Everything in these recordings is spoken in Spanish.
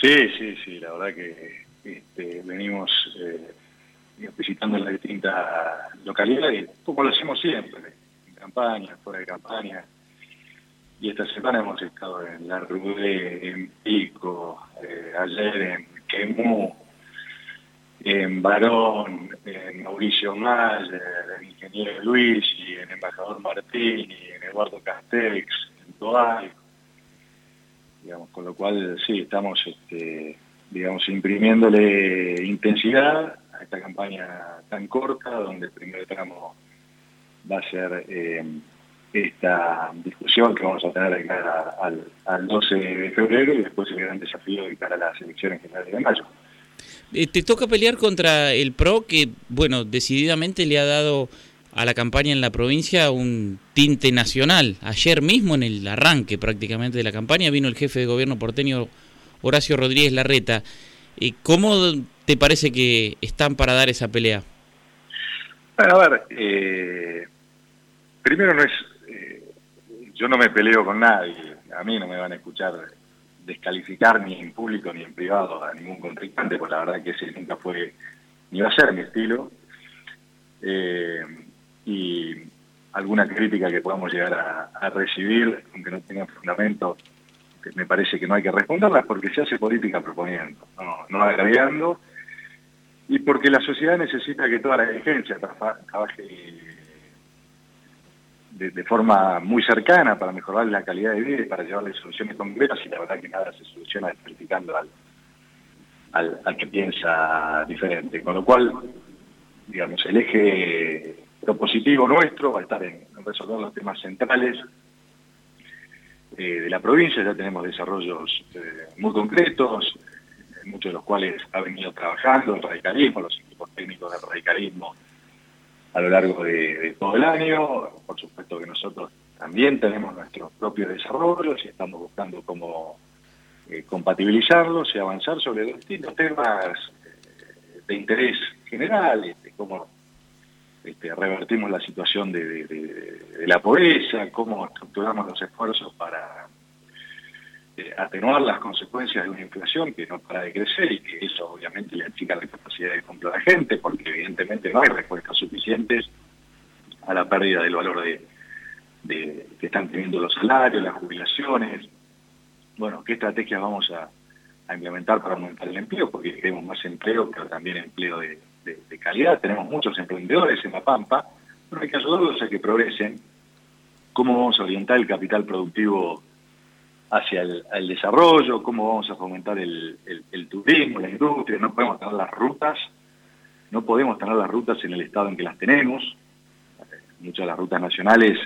Sí, sí, sí, la verdad que este, venimos eh, visitando las distintas localidades, como lo hacemos siempre, en campaña, fuera de campaña. Y esta semana hemos estado en La Rudé, en Pico, eh, ayer en Quemú, en Barón, en Mauricio Mayer, en Ingeniero Luis, y en Embajador Martín, y en Eduardo Castex, en Toay, digamos, con lo cual sí, estamos este, digamos, imprimiéndole intensidad a esta campaña tan corta, donde el primer tramo va a ser eh, esta discusión que vamos a tener de cara al, al 12 de febrero y después el gran desafío de cara a las elecciones generales de mayo. Eh, te toca pelear contra el PRO que, bueno, decididamente le ha dado a la campaña en la provincia un tinte nacional. Ayer mismo, en el arranque prácticamente de la campaña, vino el jefe de gobierno porteño Horacio Rodríguez Larreta. Eh, ¿Cómo te parece que están para dar esa pelea? Bueno, a ver, eh, primero no es, eh, yo no me peleo con nadie, a mí no me van a escuchar descalificar ni en público ni en privado a ningún contrincante, pues la verdad que ese nunca fue, ni va a ser mi estilo. Y alguna crítica que podamos llegar a recibir, aunque no tenga fundamento, me parece que no hay que responderlas porque se hace política proponiendo, no, no agregando, y porque la sociedad necesita que toda la dirigencia trabaje de, forma muy cercana para mejorar la calidad de vida y para llevarle soluciones concretas, y la verdad que nada se soluciona criticando al, al, que piensa diferente. Con lo cual, digamos, el eje propositivo nuestro va a estar en resolver los temas centrales eh, de la provincia, ya tenemos desarrollos eh, muy concretos, muchos de los cuales ha venido trabajando el radicalismo, los equipos técnicos del radicalismo a lo largo de, todo el año. Por supuesto que nosotros también tenemos nuestros propios desarrollos y estamos buscando cómo eh, compatibilizarlos y avanzar sobre distintos temas de interés general, este, cómo este, revertimos la situación de, la pobreza, cómo estructuramos los esfuerzos para eh, atenuar las consecuencias de una inflación que no para de crecer y que eso obviamente le achica la capacidad de compra de la gente, porque evidentemente no hay respuestas suficientes a la pérdida del valor de, que están teniendo los salarios, las jubilaciones. Bueno, ¿qué estrategias vamos a, a implementar para aumentar el empleo? Porque queremos más empleo, pero también empleo de de, calidad, tenemos muchos emprendedores en La Pampa, pero hay que ayudarlos a que progresen. ¿Cómo vamos a orientar el capital productivo hacia el, desarrollo? ¿Cómo vamos a fomentar el, turismo, la industria? No podemos tener las rutas, no podemos tener las rutas en el estado en que las tenemos. Muchas de las rutas nacionales,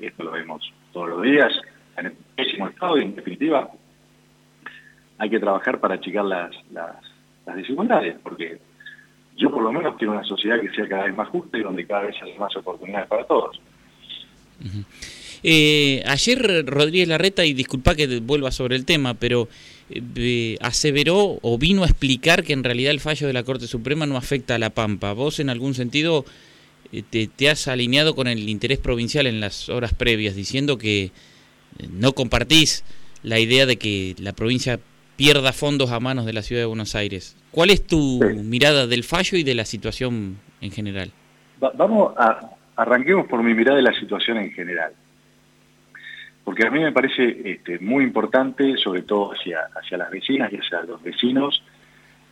esto lo vemos todos los días, en el pésimo estado y en definitiva hay que trabajar para achicar las, las, las desigualdades, porque yo por lo menos quiero una sociedad que sea cada vez más justa y donde cada vez haya más oportunidades para todos. Eh, ayer Rodríguez Larreta, y disculpa que vuelva sobre el tema, pero eh, aseveró o vino a explicar que en realidad el fallo de la Corte Suprema no afecta a La Pampa. ¿Vos en algún sentido eh, te, te, has alineado con el interés provincial en las horas previas, diciendo que no compartís la idea de que la provincia pierda fondos a manos de la Ciudad de Buenos Aires? ¿Cuál es tu mirada del fallo y de la situación en general? vamos a, arranquemos por mi mirada de la situación en general. Porque a mí me parece este, muy importante, sobre todo hacia, hacia las vecinas y hacia los vecinos,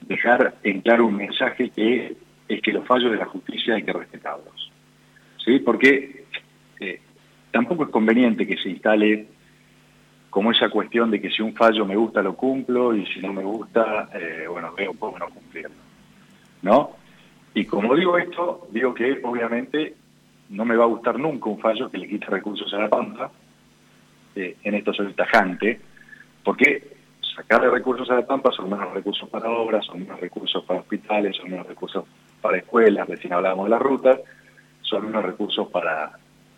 dejar en claro un mensaje que es que los fallos de la justicia hay que respetarlos. ¿Sí? Porque eh, tampoco es conveniente que se instale como esa cuestión de que si un fallo me gusta lo cumplo y si no me gusta, eh, bueno, veo poco no cumplirlo. ¿No? Y como digo esto, digo que obviamente no me va a gustar nunca un fallo que le quite recursos a la Pampa, eh, en esto soy tajante, porque sacarle recursos a la Pampa son menos recursos para obras, son menos recursos para hospitales, son menos recursos para escuelas, recién hablábamos de las rutas, son menos recursos para,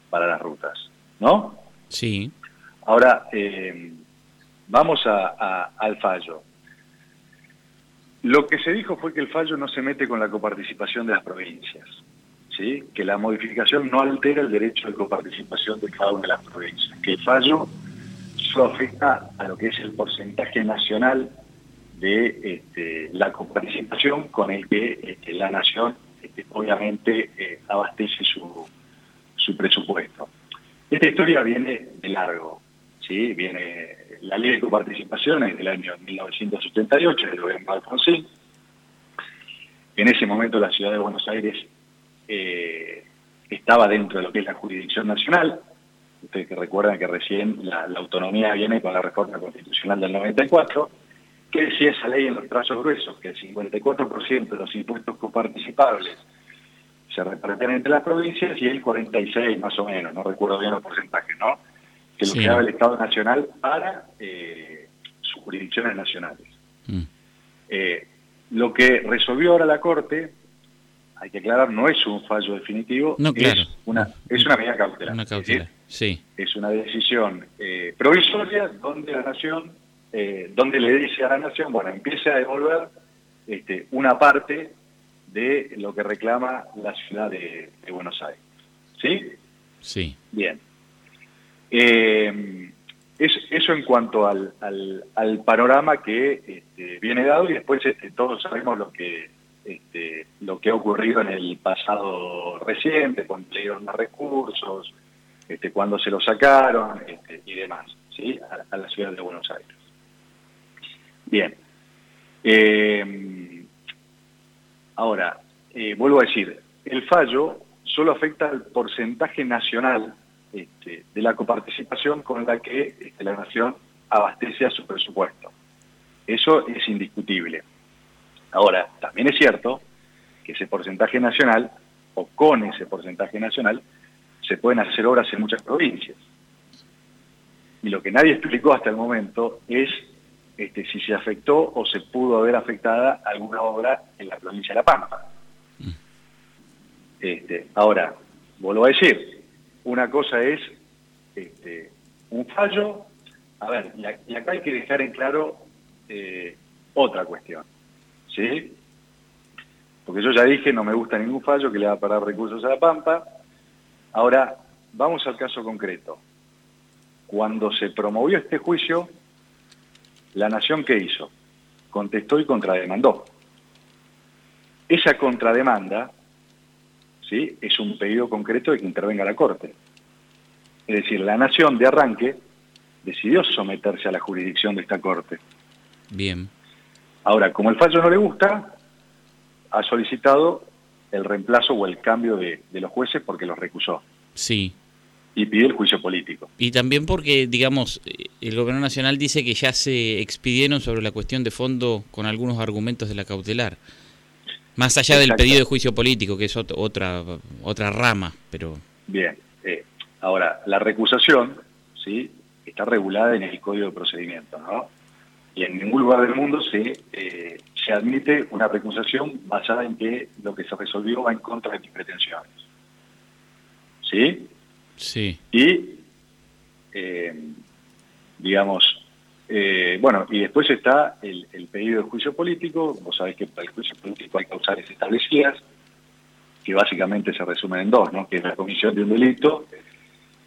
para las rutas, ¿no? Sí. Ahora, eh, vamos al fallo. Lo que se dijo fue que el fallo no se mete con la coparticipación de las provincias, ¿sí? que la modificación no altera el derecho de coparticipación de cada una de las provincias, que el fallo solo afecta a lo que es el porcentaje nacional de este, la coparticipación con el que este, la nación este, obviamente eh, abastece su presupuesto. Esta historia viene de largo, ¿sí? viene la ley de coparticipación es del año 1978 del gobierno de. En ese momento la ciudad de Buenos Aires eh, estaba dentro de lo que es la jurisdicción nacional. Ustedes que recuerdan que recién la, autonomía viene con la reforma constitucional del 94, que decía esa ley en los trazos gruesos, que el 54% de los impuestos coparticipables se reparten entre las provincias y el 46 más o menos, no recuerdo bien los porcentajes, ¿no? Que lo que daba el Estado Nacional para eh, sus jurisdicciones nacionales. Mm. Eh, lo que resolvió ahora la Corte hay que aclarar, no es un fallo definitivo, es, una, es una medida cautelar. Una cautelar, sí. Es una decisión eh, provisoria donde la nación, eh, donde le dice a la nación, bueno, empiece a devolver este, una parte de lo que reclama la ciudad de, Buenos Aires. ¿Sí? Sí. Bien. Eh, eso en cuanto al, al, panorama que este, viene dado y después este, todos sabemos lo que este, lo que ha ocurrido en el pasado reciente, cuando le dieron más recursos, este, cuando se lo sacaron este, y demás, ¿sí? A, la ciudad de Buenos Aires. Bien. Eh, ahora, eh, vuelvo a decir, el fallo solo afecta al porcentaje nacional este, de la coparticipación con la que este, la nación abastece a su presupuesto. Eso es indiscutible. Ahora, también es cierto que ese porcentaje nacional, o con ese porcentaje nacional, se pueden hacer obras en muchas provincias. Y lo que nadie explicó hasta el momento es este, si se afectó o se pudo haber afectada alguna obra en la provincia de La Pampa. Mm. Este, ahora, vuelvo a decir, una cosa es este, un fallo, a ver, y, acá hay que dejar en claro eh, otra cuestión. ¿sí? Porque yo ya dije, no me gusta ningún fallo que le va a parar recursos a la Pampa. Ahora, vamos al caso concreto. Cuando se promovió este juicio, la Nación, ¿qué hizo? Contestó y contrademandó. Esa contrademanda, ¿sí? Es un pedido concreto de que intervenga la Corte. Es decir, la Nación, de arranque, decidió someterse a la jurisdicción de esta Corte. Bien. Ahora, como el fallo no le gusta, ha solicitado el reemplazo o el cambio de, los jueces porque los recusó. Sí. Y pide el juicio político. Y también porque, digamos, el gobierno nacional dice que ya se expidieron sobre la cuestión de fondo con algunos argumentos de la cautelar. Más allá del pedido de juicio político, que es otra, otra rama, pero... Bien. Eh, ahora, la recusación, ¿sí? Está regulada en el Código de Procedimiento, ¿no? y en ningún lugar del mundo se, eh, se admite una recusación basada en que lo que se resolvió va en contra de mis pretensiones. ¿Sí? Sí. Y, eh, digamos, eh, bueno, y después está el, pedido de juicio político. Vos sabés que para el juicio político hay causales establecidas, que básicamente se resumen en dos, ¿no? Que es la comisión de un delito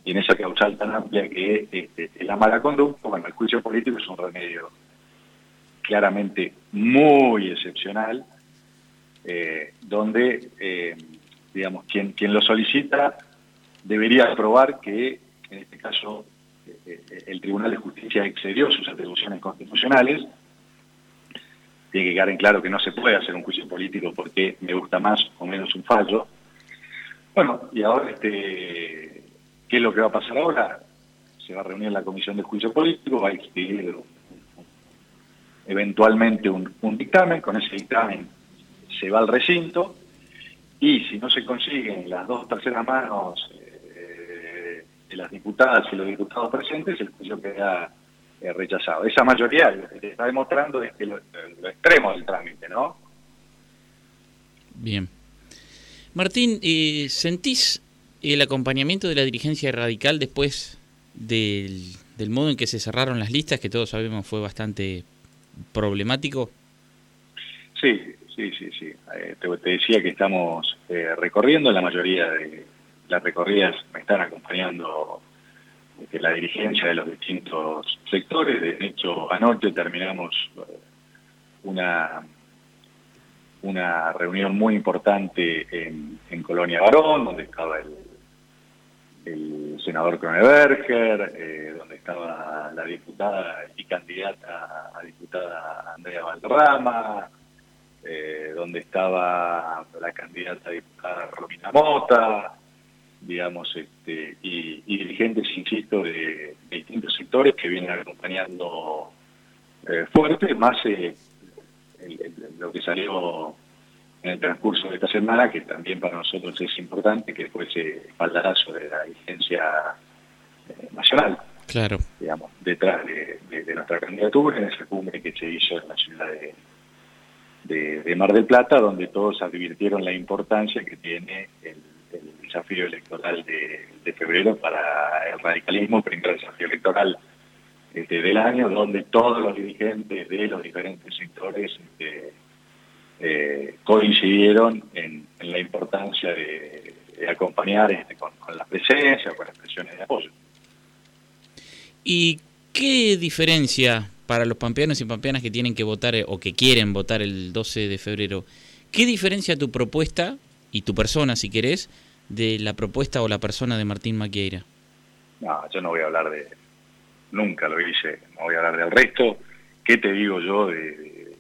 y en esa causal tan amplia que este, es la mala conducta, bueno, el juicio político es un remedio claramente muy excepcional, eh, donde, eh, digamos, quien, quien lo solicita debería probar que, en este caso, el Tribunal de Justicia excedió sus atribuciones constitucionales. Tiene que quedar en claro que no se puede hacer un juicio político porque me gusta más o menos un fallo. Bueno, y ahora, este, ¿qué es lo que va a pasar ahora? Se va a reunir la Comisión de Juicio Político, va a expedir eventualmente un, dictamen, con ese dictamen se va al recinto y si no se consiguen las dos terceras manos eh, de las diputadas y los diputados presentes, el juicio queda eh, rechazado. Esa mayoría lo que está demostrando es que lo, extremo del trámite, ¿no? Bien. Martín, eh, ¿sentís el acompañamiento de la dirigencia radical después del, del modo en que se cerraron las listas, que todos sabemos fue bastante problemático? Sí, sí, sí, sí. Eh, te, decía que estamos eh, recorriendo, la mayoría de las recorridas me están acompañando este, la dirigencia de los distintos sectores. De hecho, anoche terminamos una, una reunión muy importante en, Colonia Barón, donde estaba el, el senador Kroneberger, eh, donde estaba la diputada y candidata a diputada Andrea Valderrama, eh, donde estaba la candidata a diputada Romina Mota, digamos, este, y, dirigentes, insisto, de, distintos sectores que vienen acompañando eh, fuerte, más eh, lo que salió en el transcurso de esta semana, que también para nosotros es importante, que fue ese espaldarazo de la dirigencia eh, nacional. Claro. Digamos, detrás de, nuestra candidatura en esa cumbre que se hizo en la ciudad de, de, Mar del Plata, donde todos advirtieron la importancia que tiene el, desafío electoral de, febrero para el radicalismo, el primer desafío electoral este, del año, donde todos los dirigentes de los diferentes sectores este, eh, coincidieron en, la importancia de, acompañar este, con, la presencia, con expresiones de apoyo. ¿Y qué diferencia para los pampeanos y pampeanas que tienen que votar o que quieren votar el 12 de febrero? ¿Qué diferencia tu propuesta y tu persona, si querés, de la propuesta o la persona de Martín Maquieira? No, yo no voy a hablar de, nunca lo hice, no voy a hablar del resto. ¿Qué te digo yo de,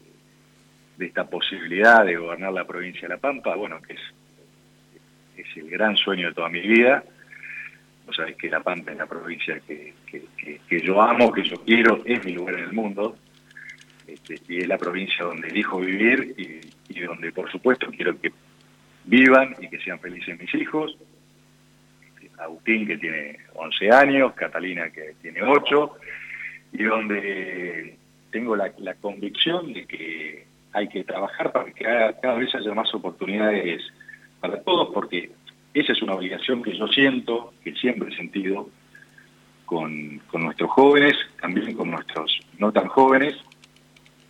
de esta posibilidad de gobernar la provincia de La Pampa, bueno, que es, es el gran sueño de toda mi vida. Vos sabés que La Pampa es la provincia que, que, yo amo, que yo quiero, es mi lugar en el mundo, este, y es la provincia donde elijo vivir y, donde, por supuesto, quiero que vivan y que sean felices mis hijos. Agustín, que tiene 11 años, Catalina, que tiene 8, y donde tengo la convicción de que hay que trabajar para que cada, vez haya más oportunidades para todos, porque esa es una obligación que yo siento, que siempre he sentido con, nuestros jóvenes, también con nuestros no tan jóvenes.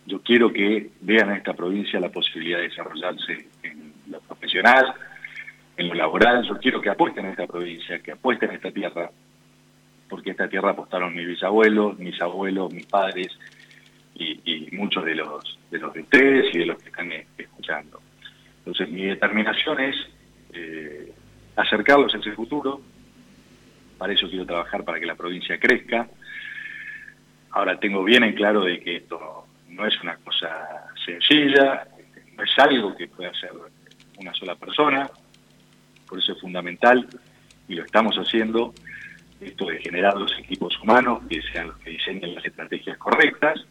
Yo quiero que vean a esta provincia la posibilidad de desarrollarse en lo laboral. Yo quiero que apuesten a esta provincia, que apuesten a esta tierra, porque esta tierra apostaron mis bisabuelos, mis abuelos, mis padres, y, muchos de los, de los de ustedes y de los que están eh, escuchando. Entonces mi determinación es eh, acercarlos a ese futuro, para eso quiero trabajar para que la provincia crezca. Ahora tengo bien en claro de que esto no es una cosa sencilla, no es algo que pueda hacer una sola persona, por eso es fundamental, y lo estamos haciendo, esto de generar los equipos humanos que sean los que diseñen las estrategias correctas,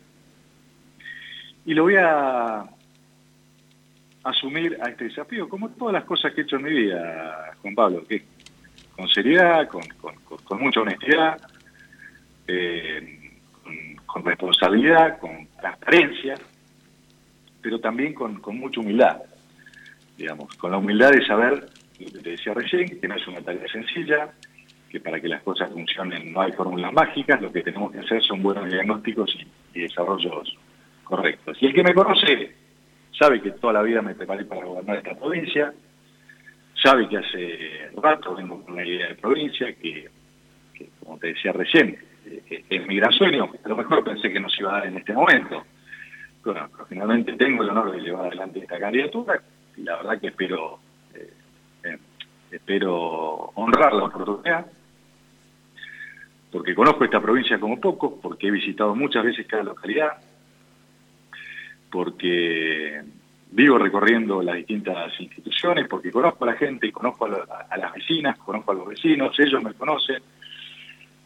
y lo voy a asumir a este desafío, como todas las cosas que he hecho en mi vida, Juan Pablo, que con seriedad, con, mucha honestidad, eh, con, responsabilidad, con transparencia, pero también con, mucha humildad, digamos, con la humildad de saber, lo que te decía recién, que no es una tarea sencilla, que para que las cosas funcionen no hay fórmulas mágicas, lo que tenemos que hacer son buenos diagnósticos y desarrollos correcto. Si el que me conoce sabe que toda la vida me preparé para gobernar esta provincia, sabe que hace rato vengo con una idea de provincia que, como te decía recién, eh, es mi gran sueño. A lo mejor pensé que no se iba a dar en este momento. Bueno, pero finalmente tengo el honor de llevar adelante esta candidatura y la verdad que espero, eh, eh, espero honrar la oportunidad porque conozco esta provincia como poco, porque he visitado muchas veces cada localidad, porque vivo recorriendo las distintas instituciones, porque conozco a la gente, conozco a, las vecinas, conozco a los vecinos, ellos me conocen,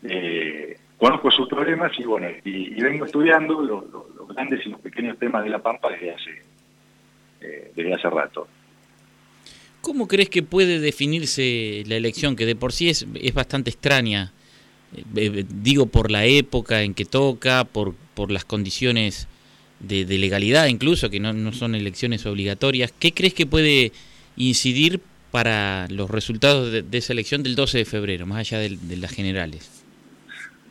eh, conozco sus problemas y bueno, y, vengo estudiando los, grandes y los pequeños temas de La Pampa desde hace, eh, desde hace rato. ¿Cómo crees que puede definirse la elección, que de por sí es, es bastante extraña? Eh, digo por la época en que toca, por, por las condiciones de, legalidad incluso, que no, son elecciones obligatorias, ¿qué crees que puede incidir para los resultados de, esa elección del 12 de febrero, más allá de, las generales?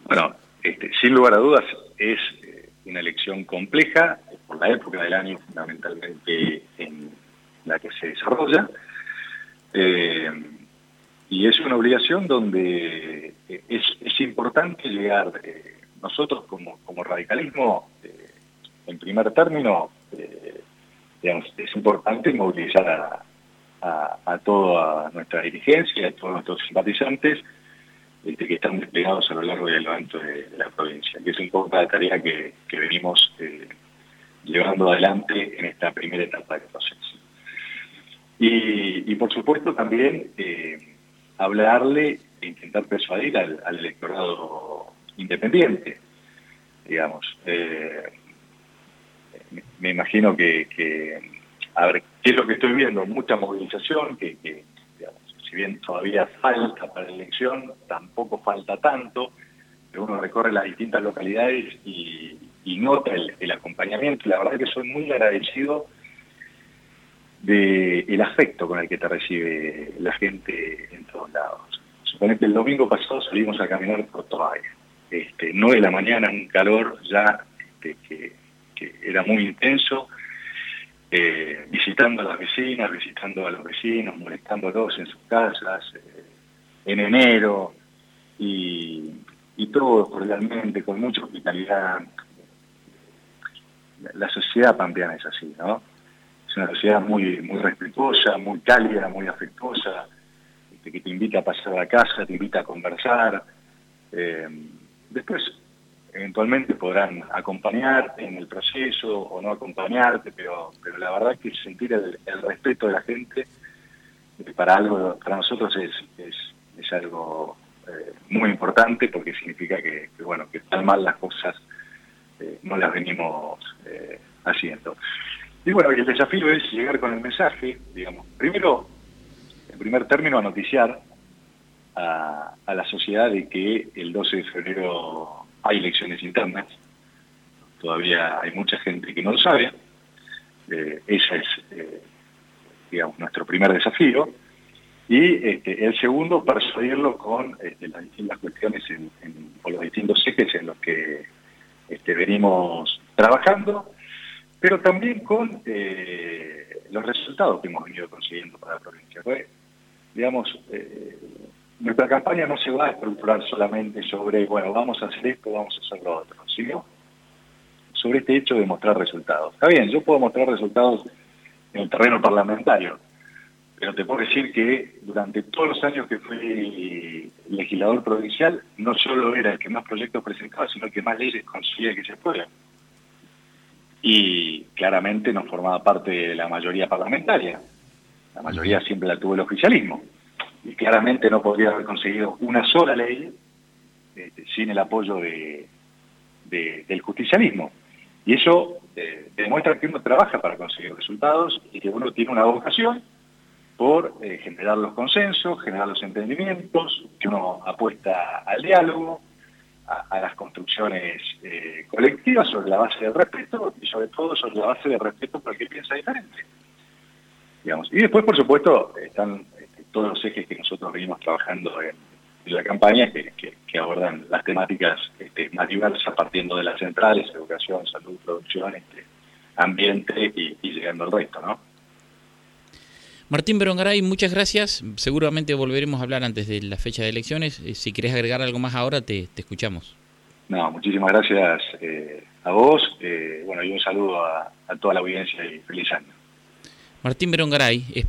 Bueno, este, sin lugar a dudas es eh, una elección compleja la época del año fundamentalmente en la que se desarrolla. Eh, y es una obligación donde eh, es, importante llegar, nosotros como, como radicalismo, en primer término, eh, es importante movilizar a, a, toda nuestra dirigencia, a todos nuestros simpatizantes este, que están desplegados a lo largo y a lo ancho de, la provincia, que es un poco la tarea que, venimos eh, llevando adelante en esta primera etapa del proceso. Y, por supuesto también eh, hablarle e intentar persuadir al, electorado independiente, digamos. Eh, me imagino que, a ver, ¿qué es lo que estoy viendo? Mucha movilización, que, si bien todavía falta para la elección, tampoco falta tanto, pero uno recorre las distintas localidades y, nota el, acompañamiento, la verdad que soy muy agradecido del el afecto con el que te recibe la gente en todos lados. Suponete, el domingo pasado salimos a caminar por Toay, este, 9 de la mañana, un calor ya este, que era muy intenso, eh, visitando a las vecinas, visitando a los vecinos, molestándolos en sus casas, eh, en enero, y, y todo cordialmente, con mucha hospitalidad. La sociedad pampeana es así, ¿no? Es una sociedad muy, muy respetuosa, muy cálida, muy afectuosa, este, que te invita a pasar a casa, te invita a conversar. Eh, después eventualmente podrán acompañarte en el proceso o no acompañarte, pero, pero la verdad es que sentir el, respeto de la gente eh, para algo para nosotros es, es, algo eh, muy importante porque significa que, bueno que tan mal las cosas eh, no las venimos haciendo. Y bueno, el desafío es llegar con el mensaje, digamos, primero, en primer término, a noticiar a, a la sociedad de que el 12 de febrero hay elecciones internas, todavía hay mucha gente que no lo sabe, eh, ese es, eh, digamos, nuestro primer desafío, y este, el segundo, persuadirlo con este, las distintas cuestiones en, o los distintos ejes en los que este, venimos trabajando, pero también con eh, los resultados que hemos venido consiguiendo para la provincia. Pues, digamos, nuestra campaña no se va a estructurar solamente sobre, bueno, vamos a hacer esto, vamos a hacer lo otro, sino sobre este hecho de mostrar resultados. Está bien, yo puedo mostrar resultados en el terreno parlamentario, pero te puedo decir que durante todos los años que fui legislador provincial, no solo era el que más proyectos presentaba, sino el que más leyes conseguía que se aprueben. Y claramente no formaba parte de la mayoría parlamentaria. La mayoría siempre la tuvo el oficialismo y claramente no podría haber conseguido una sola ley este, sin el apoyo de, del justicialismo. Y eso eh, demuestra que uno trabaja para conseguir resultados y que uno tiene una vocación por eh, generar los consensos, generar los entendimientos, que uno apuesta al diálogo, a, las construcciones eh, colectivas sobre la base del respeto y sobre todo sobre la base del respeto por el que piensa diferente. Digamos. Y después, por supuesto, están todos los ejes que nosotros venimos trabajando en, la campaña que, abordan las temáticas este, más diversas partiendo de las centrales, educación, salud, producción, este, ambiente y, llegando al resto, ¿no? Martín Berongaray, muchas gracias. Seguramente volveremos a hablar antes de la fecha de elecciones. Eh, si querés agregar algo más ahora, te, escuchamos. No, muchísimas gracias eh, a vos. Eh, bueno, y un saludo a, toda la audiencia y feliz año. Martín Berongaray es